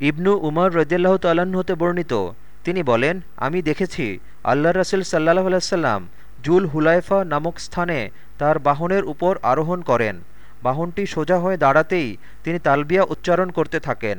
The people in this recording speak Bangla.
ইবনু উমর রদিয়াল্লাহ তাল্লাহ্ন হতে বর্ণিত। তিনি বলেন, আমি দেখেছি আল্লাহ রাসুল সাল্লাহ আলাইসাল্লাম জুল হুলাইফা নামক স্থানে তার বাহনের উপর আরোহণ করেন। বাহনটি সোজা হয়ে দাঁড়াতেই তিনি তালবিয়া উচ্চারণ করতে থাকেন।